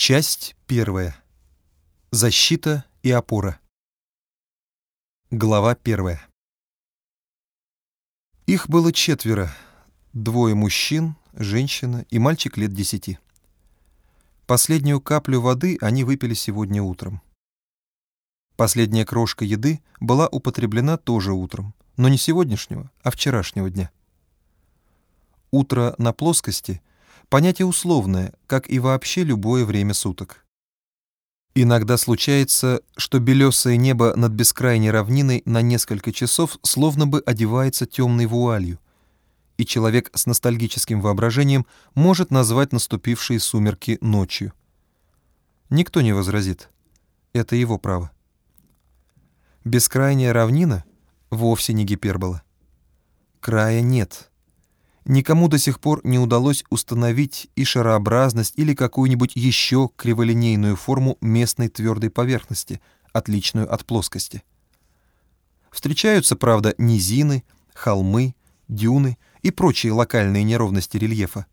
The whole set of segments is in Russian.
Часть первая. Защита и опора. Глава первая. Их было четверо. Двое мужчин, женщина и мальчик лет десяти. Последнюю каплю воды они выпили сегодня утром. Последняя крошка еды была употреблена тоже утром, но не сегодняшнего, а вчерашнего дня. Утро на плоскости — понятие условное, как и вообще любое время суток. Иногда случается, что белесое небо над бескрайней равниной на несколько часов словно бы одевается темной вуалью, и человек с ностальгическим воображением может назвать наступившие сумерки ночью. Никто не возразит. Это его право. Бескрайняя равнина вовсе не гипербола. Края нет — Никому до сих пор не удалось установить и шарообразность или какую-нибудь еще криволинейную форму местной твердой поверхности, отличную от плоскости. Встречаются, правда, низины, холмы, дюны и прочие локальные неровности рельефа.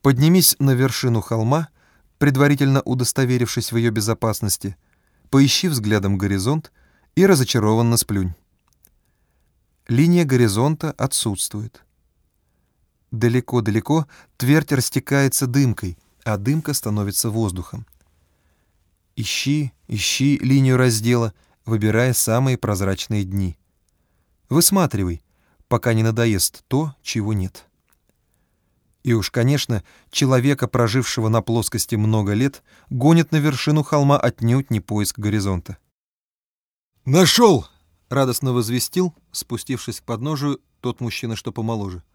Поднимись на вершину холма, предварительно удостоверившись в ее безопасности, поищи взглядом горизонт и разочарованно сплюнь. Линия горизонта отсутствует. Далеко-далеко твердь растекается дымкой, а дымка становится воздухом. Ищи, ищи линию раздела, выбирая самые прозрачные дни. Высматривай, пока не надоест то, чего нет. И уж, конечно, человека, прожившего на плоскости много лет, гонит на вершину холма отнюдь не поиск горизонта. «Нашел!» — радостно возвестил, спустившись к подножию, тот мужчина, что помоложе. —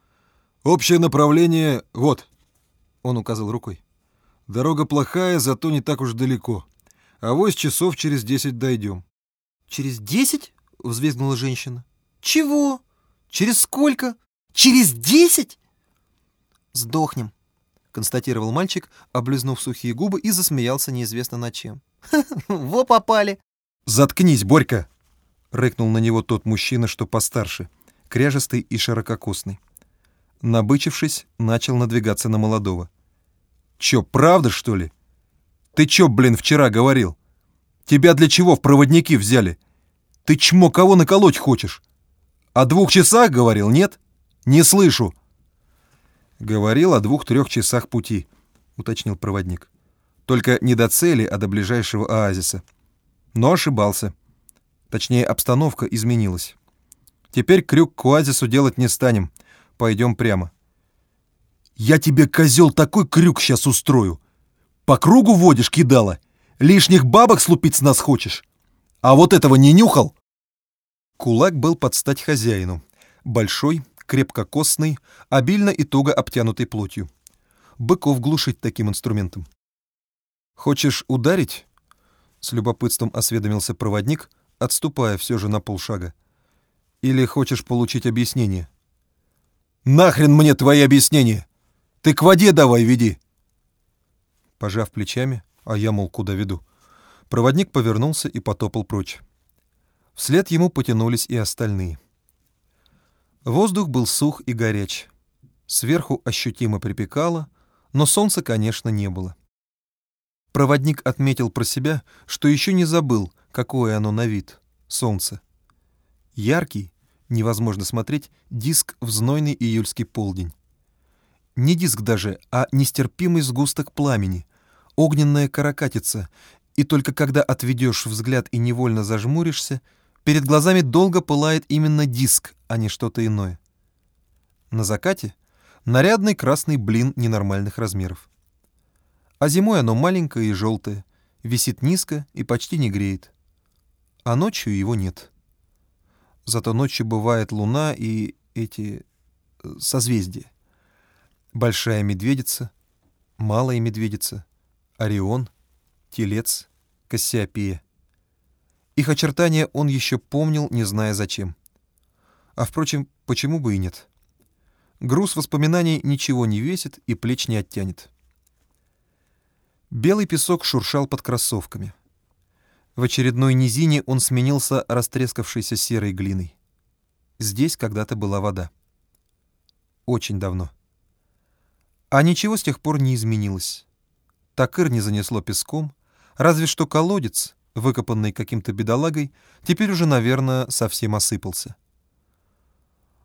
Общее направление вот. Он указал рукой. Дорога плохая, зато не так уж далеко. А вось часов через десять дойдем. Через десять? Взвизгнула женщина. Чего? Через сколько? Через десять? Сдохнем, констатировал мальчик, облизнув сухие губы и засмеялся неизвестно над чем. Во попали. Заткнись, Борька! Рыкнул на него тот мужчина, что постарше, кряжестый и ширококосный набычившись, начал надвигаться на молодого. «Чё, правда, что ли? Ты чё, блин, вчера говорил? Тебя для чего в проводники взяли? Ты чмо кого наколоть хочешь? О двух часах говорил, нет? Не слышу!» «Говорил о двух-трех часах пути», — уточнил проводник. «Только не до цели, а до ближайшего оазиса. Но ошибался. Точнее, обстановка изменилась. Теперь крюк к оазису делать не станем — Пойдем прямо. Я тебе, козел, такой крюк сейчас устрою. По кругу водишь, кидала. Лишних бабок слупить с нас хочешь. А вот этого не нюхал? Кулак был под стать хозяину. Большой, крепкокосный, обильно и туго обтянутый плотью. Быков глушить таким инструментом. «Хочешь ударить?» — с любопытством осведомился проводник, отступая все же на полшага. «Или хочешь получить объяснение?» Нахрен мне твои объяснения? Ты к воде давай веди. Пожав плечами, а я, мол, куда веду, проводник повернулся и потопал прочь. Вслед ему потянулись и остальные. Воздух был сух и горяч. Сверху ощутимо припекало, но солнца, конечно, не было. Проводник отметил про себя, что еще не забыл, какое оно на вид — солнце. Яркий, невозможно смотреть диск в знойный июльский полдень. Не диск даже, а нестерпимый сгусток пламени, огненная каракатица, и только когда отведешь взгляд и невольно зажмуришься, перед глазами долго пылает именно диск, а не что-то иное. На закате нарядный красный блин ненормальных размеров. А зимой оно маленькое и желтое, висит низко и почти не греет. А ночью его нет. Зато ночью бывает луна и эти э, созвездия. Большая медведица, малая медведица, Орион, Телец, Кассиопея. Их очертания он еще помнил, не зная зачем. А, впрочем, почему бы и нет? Груз воспоминаний ничего не весит и плеч не оттянет. Белый песок шуршал под кроссовками. В очередной низине он сменился растрескавшейся серой глиной. Здесь когда-то была вода. Очень давно. А ничего с тех пор не изменилось. Такыр не занесло песком, разве что колодец, выкопанный каким-то бедолагой, теперь уже, наверное, совсем осыпался.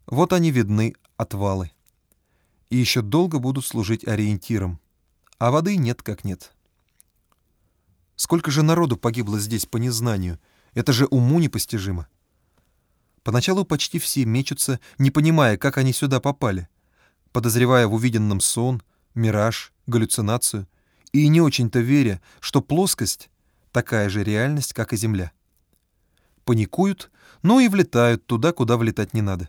Вот они видны, отвалы. И еще долго будут служить ориентиром, а воды нет как нет. Сколько же народу погибло здесь по незнанию, это же уму непостижимо. Поначалу почти все мечутся, не понимая, как они сюда попали, подозревая в увиденном сон, мираж, галлюцинацию, и не очень-то веря, что плоскость — такая же реальность, как и Земля. Паникуют, но и влетают туда, куда влетать не надо.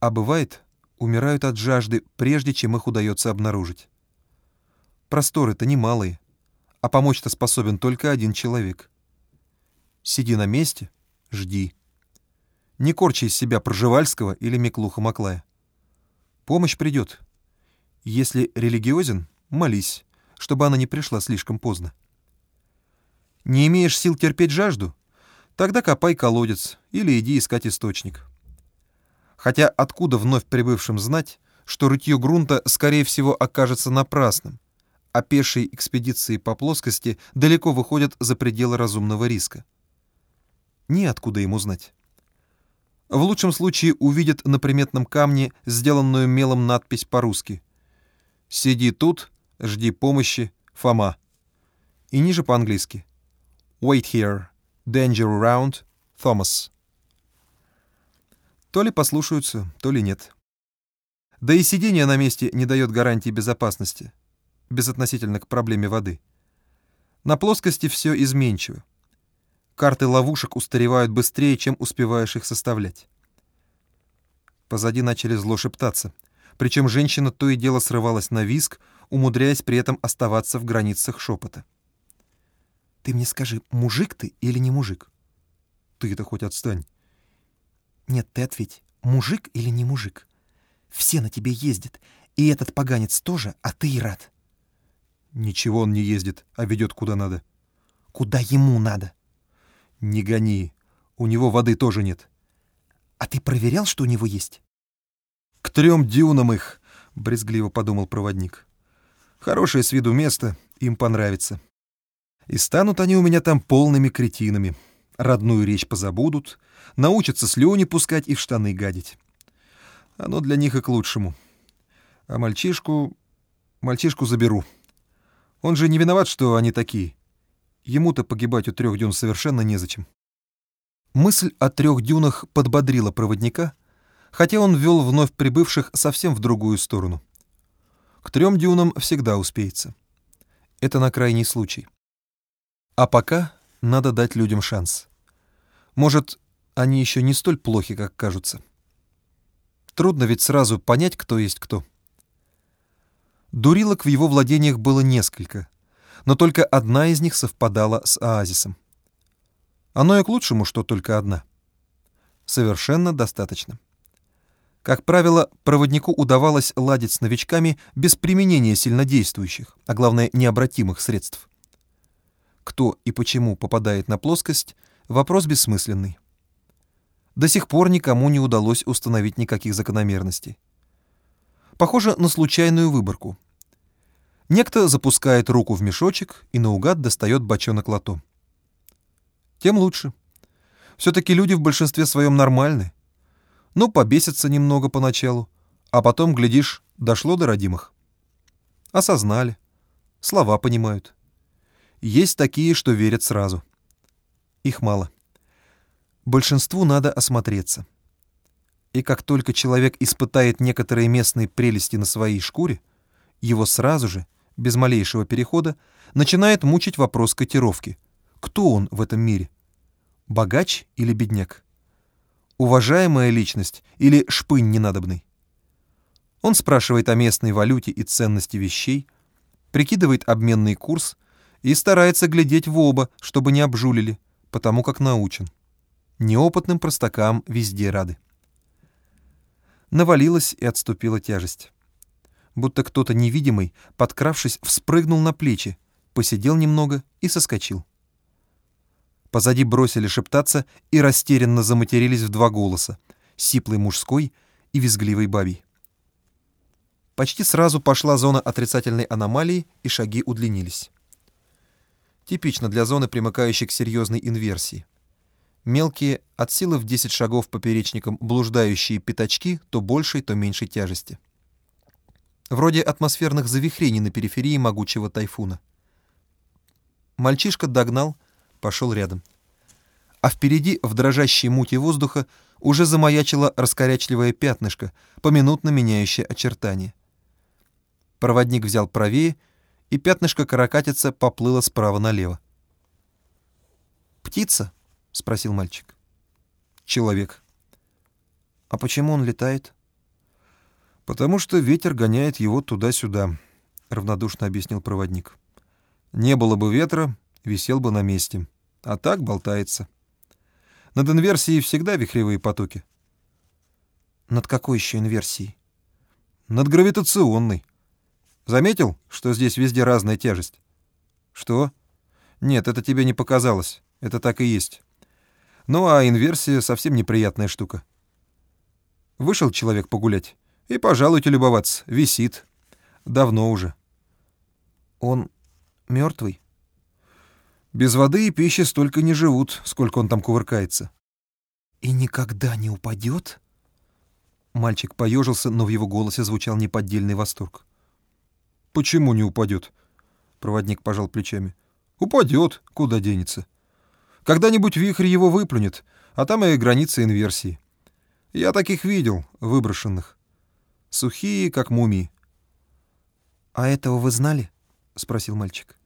А бывает, умирают от жажды, прежде чем их удается обнаружить. Просторы-то немалые, а помочь-то способен только один человек. Сиди на месте, жди. Не корчи из себя Пржевальского или Миклуха Маклая. Помощь придет. Если религиозен, молись, чтобы она не пришла слишком поздно. Не имеешь сил терпеть жажду? Тогда копай колодец или иди искать источник. Хотя откуда вновь прибывшим знать, что рытье грунта, скорее всего, окажется напрасным, а пешие экспедиции по плоскости далеко выходят за пределы разумного риска? Неоткуда ему знать. В лучшем случае увидят на приметном камне сделанную мелом надпись по-русски. «Сиди тут, жди помощи, Фома». И ниже по-английски. «Wait here, danger around, Thomas». То ли послушаются, то ли нет. Да и сидение на месте не дает гарантии безопасности, безотносительно к проблеме воды. На плоскости все изменчиво. Карты ловушек устаревают быстрее, чем успеваешь их составлять. Позади начали зло шептаться. Причем женщина то и дело срывалась на виск, умудряясь при этом оставаться в границах шепота. «Ты мне скажи, мужик ты или не мужик?» «Ты-то хоть отстань». «Нет, ты ответь, мужик или не мужик? Все на тебе ездят, и этот поганец тоже, а ты и рад». «Ничего он не ездит, а ведет куда надо». «Куда ему надо?» «Не гони. У него воды тоже нет». «А ты проверял, что у него есть?» «К трем дюнам их», — брезгливо подумал проводник. «Хорошее с виду место, им понравится. И станут они у меня там полными кретинами. Родную речь позабудут, научатся слюни пускать и в штаны гадить. Оно для них и к лучшему. А мальчишку... мальчишку заберу. Он же не виноват, что они такие. Ему-то погибать у трех дюн совершенно незачем. Мысль о трех дюнах подбодрила проводника, хотя он вел вновь прибывших совсем в другую сторону. К трем дюнам всегда успеется. Это на крайний случай. А пока надо дать людям шанс. Может, они еще не столь плохи, как кажутся. Трудно ведь сразу понять, кто есть кто. Дурилок в его владениях было несколько — но только одна из них совпадала с оазисом. Оно и к лучшему, что только одна. Совершенно достаточно. Как правило, проводнику удавалось ладить с новичками без применения сильнодействующих, а главное необратимых средств. Кто и почему попадает на плоскость – вопрос бессмысленный. До сих пор никому не удалось установить никаких закономерностей. Похоже на случайную выборку – Некто запускает руку в мешочек и наугад достает бочонок лото. Тем лучше. Все-таки люди в большинстве своем нормальны. Ну, побесятся немного поначалу, а потом, глядишь, дошло до родимых. Осознали. Слова понимают. Есть такие, что верят сразу. Их мало. Большинству надо осмотреться. И как только человек испытает некоторые местные прелести на своей шкуре, его сразу же — без малейшего перехода, начинает мучить вопрос котировки. Кто он в этом мире? Богач или бедняк? Уважаемая личность или шпынь ненадобный? Он спрашивает о местной валюте и ценности вещей, прикидывает обменный курс и старается глядеть в оба, чтобы не обжулили, потому как научен. Неопытным простакам везде рады. Навалилась и отступила тяжесть будто кто-то невидимый, подкравшись, вспрыгнул на плечи, посидел немного и соскочил. Позади бросили шептаться и растерянно заматерились в два голоса, сиплый мужской и визгливый бабий. Почти сразу пошла зона отрицательной аномалии, и шаги удлинились. Типично для зоны, примыкающей к серьезной инверсии. Мелкие, от силы в 10 шагов поперечником блуждающие пятачки то большей, то меньшей тяжести. Вроде атмосферных завихрений на периферии могучего тайфуна. Мальчишка догнал, пошел рядом. А впереди, в дрожащей муте воздуха, уже замаячило раскорячливое пятнышко, поминутно меняющее очертания. Проводник взял правее, и пятнышко каракатица поплыло справа налево. «Птица?» — спросил мальчик. «Человек». «А почему он летает?» «Потому что ветер гоняет его туда-сюда», — равнодушно объяснил проводник. «Не было бы ветра, висел бы на месте. А так болтается. Над инверсией всегда вихревые потоки». «Над какой еще инверсией?» «Над гравитационной», Заметил, что здесь везде разная тяжесть? Что? Нет, это тебе не показалось. Это так и есть. Ну а инверсия совсем неприятная штука. Вышел человек погулять. И, пожалуйте, любоваться. Висит. Давно уже. Он мертвый? Без воды и пищи столько не живут, сколько он там кувыркается. И никогда не упадет? Мальчик поежился, но в его голосе звучал неподдельный восторг. «Почему не упадет?» Проводник пожал плечами. «Упадет, куда денется. Когда-нибудь вихрь его выплюнет, а там и граница инверсии. Я таких видел, выброшенных. Сухие, как мумии». «А этого вы знали?» — спросил мальчик.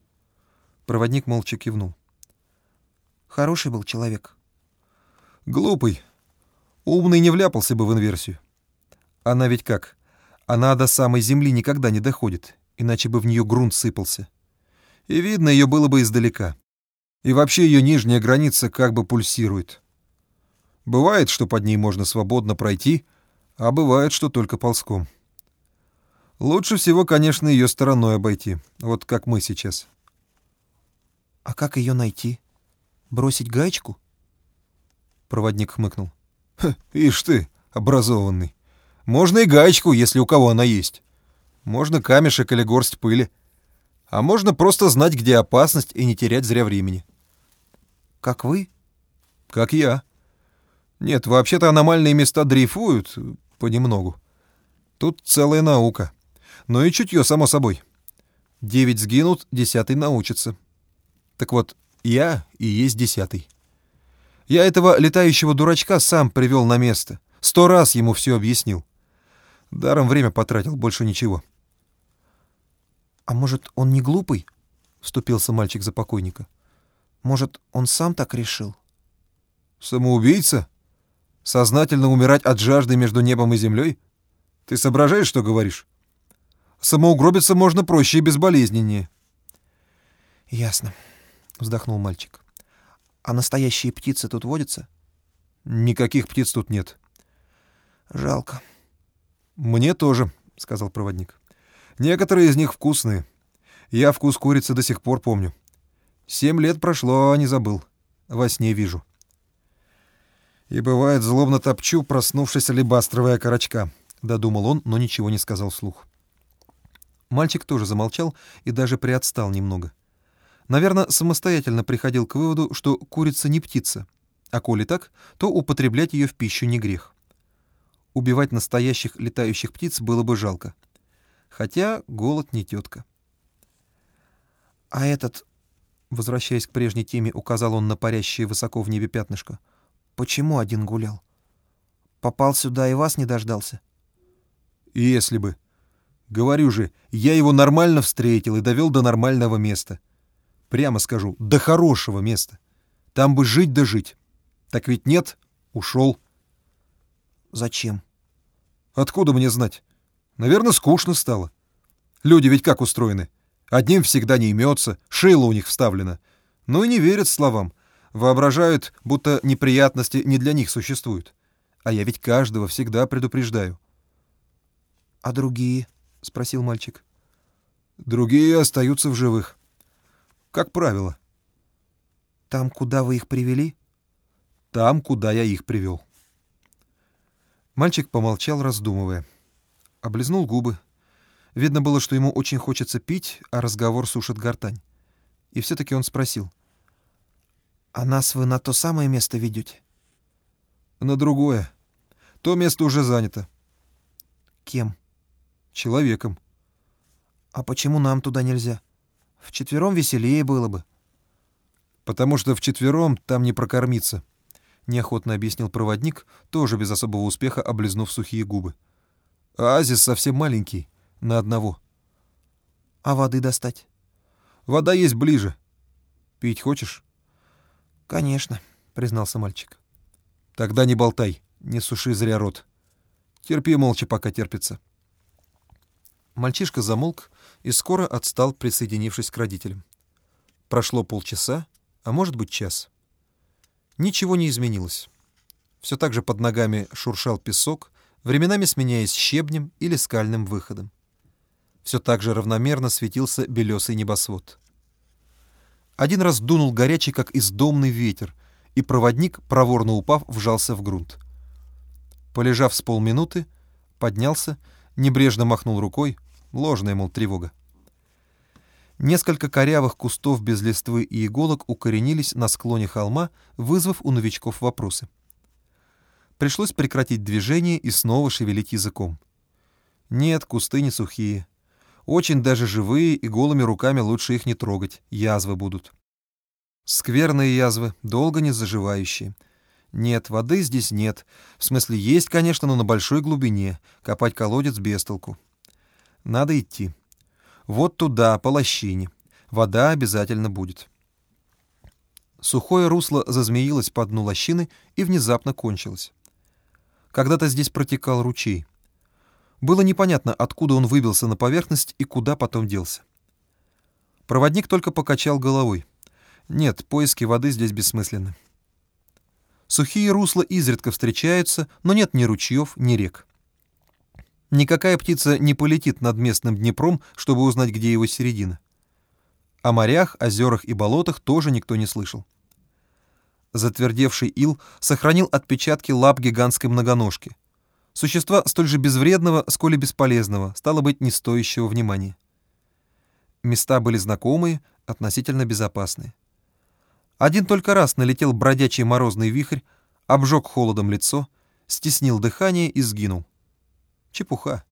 Проводник молча кивнул. «Хороший был человек». «Глупый. Умный не вляпался бы в инверсию. Она ведь как? Она до самой земли никогда не доходит, иначе бы в нее грунт сыпался. И видно ее было бы издалека. И вообще ее нижняя граница как бы пульсирует. Бывает, что под ней можно свободно пройти, а бывает, что только ползком. Лучше всего, конечно, ее стороной обойти, вот как мы сейчас. А как ее найти? Бросить гаечку? Проводник хмыкнул. Ишь ты, образованный. Можно и гаечку, если у кого она есть. Можно камешек или горсть пыли. А можно просто знать, где опасность, и не терять зря времени. Как вы? Как я. Нет, вообще-то аномальные места дрейфуют понемногу. Тут целая наука. Но и чутье, само собой. Девять сгинут, десятый научится. Так вот, я и есть десятый. Я этого летающего дурачка сам привел на место. Сто раз ему все объяснил. Даром время потратил, больше ничего. «А может, он не глупый?» — вступился мальчик за покойника. «Может, он сам так решил?» «Самоубийца? Сознательно умирать от жажды между небом и землей? Ты соображаешь, что говоришь? Самоугробиться можно проще и безболезненнее». «Ясно», — вздохнул мальчик. «А настоящие птицы тут водятся?» «Никаких птиц тут нет». «Жалко». «Мне тоже», — сказал проводник. Некоторые из них вкусные. Я вкус курицы до сих пор помню. Семь лет прошло, а не забыл. Во сне вижу. И бывает, злобно топчу проснувшись алебастровая корочка. Додумал он, но ничего не сказал вслух. Мальчик тоже замолчал и даже приотстал немного. Наверное, самостоятельно приходил к выводу, что курица не птица, а коли так, то употреблять ее в пищу не грех. Убивать настоящих летающих птиц было бы жалко. Хотя голод не тетка. «А этот...» — возвращаясь к прежней теме, указал он на парящее высоко в небе пятнышко. «Почему один гулял? Попал сюда и вас не дождался?» «Если бы. Говорю же, я его нормально встретил и довел до нормального места. Прямо скажу, до хорошего места. Там бы жить да жить. Так ведь нет, ушел». «Зачем?» «Откуда мне знать? Наверное, скучно стало. Люди ведь как устроены? Одним всегда не имется, шило у них вставлено. Ну и не верят словам. Воображают, будто неприятности не для них существуют. А я ведь каждого всегда предупреждаю. — А другие? — спросил мальчик. — Другие остаются в живых. Как правило. — Там, куда вы их привели? — Там, куда я их привел. Мальчик помолчал, раздумывая облизнул губы Видно было, что ему очень хочется пить, а разговор сушит гортань. И все-таки он спросил. «А нас вы на то самое место ведете?» «На другое. То место уже занято». «Кем?» «Человеком». «А почему нам туда нельзя? Вчетвером веселее было бы». «Потому что вчетвером там не прокормиться», — неохотно объяснил проводник, тоже без особого успеха облизнув сухие губы. «Оазис совсем маленький, на одного». «А воды достать?» «Вода есть ближе. Пить хочешь?» «Конечно», — признался мальчик. «Тогда не болтай, не суши зря рот. Терпи молча, пока терпится». Мальчишка замолк и скоро отстал, присоединившись к родителям. Прошло полчаса, а может быть час. Ничего не изменилось. Все так же под ногами шуршал песок, временами сменяясь щебнем или скальным выходом. Все так же равномерно светился белесый небосвод. Один раз дунул горячий, как издомный ветер, и проводник, проворно упав, вжался в грунт. Полежав с полминуты, поднялся небрежно махнул рукой, ложная, мол, тревога. Несколько корявых кустов без листвы и иголок укоренились на склоне холма, вызвав у новичков вопросы. Пришлось прекратить движение и снова шевелить языком. Нет, кусты не сухие. Очень даже живые, и голыми руками лучше их не трогать, язвы будут. Скверные язвы, долго не заживающие — нет, воды здесь нет. В смысле, есть, конечно, но на большой глубине. Копать колодец без толку. Надо идти. Вот туда, по лощине. Вода обязательно будет. Сухое русло зазмеилось по дну лощины и внезапно кончилось. Когда-то здесь протекал ручей. Было непонятно, откуда он выбился на поверхность и куда потом делся. Проводник только покачал головой. Нет, поиски воды здесь бессмысленны. Сухие русла изредка встречаются, но нет ни ручьев, ни рек. Никакая птица не полетит над местным Днепром, чтобы узнать, где его середина. О морях, озерах и болотах тоже никто не слышал. Затвердевший ил сохранил отпечатки лап гигантской многоножки. Существа столь же безвредного, сколь и бесполезного, стало быть, не стоящего внимания. Места были знакомые, относительно безопасные. Один только раз налетел бродячий морозный вихрь, обжег холодом лицо, стеснил дыхание и сгинул. Чепуха.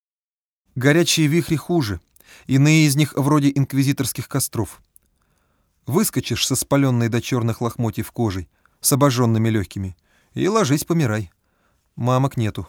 Горячие вихри хуже, иные из них вроде инквизиторских костров. Выскочишь со спаленной до черных лохмотьев кожей, с обожженными легкими, и ложись помирай. Мамок нету.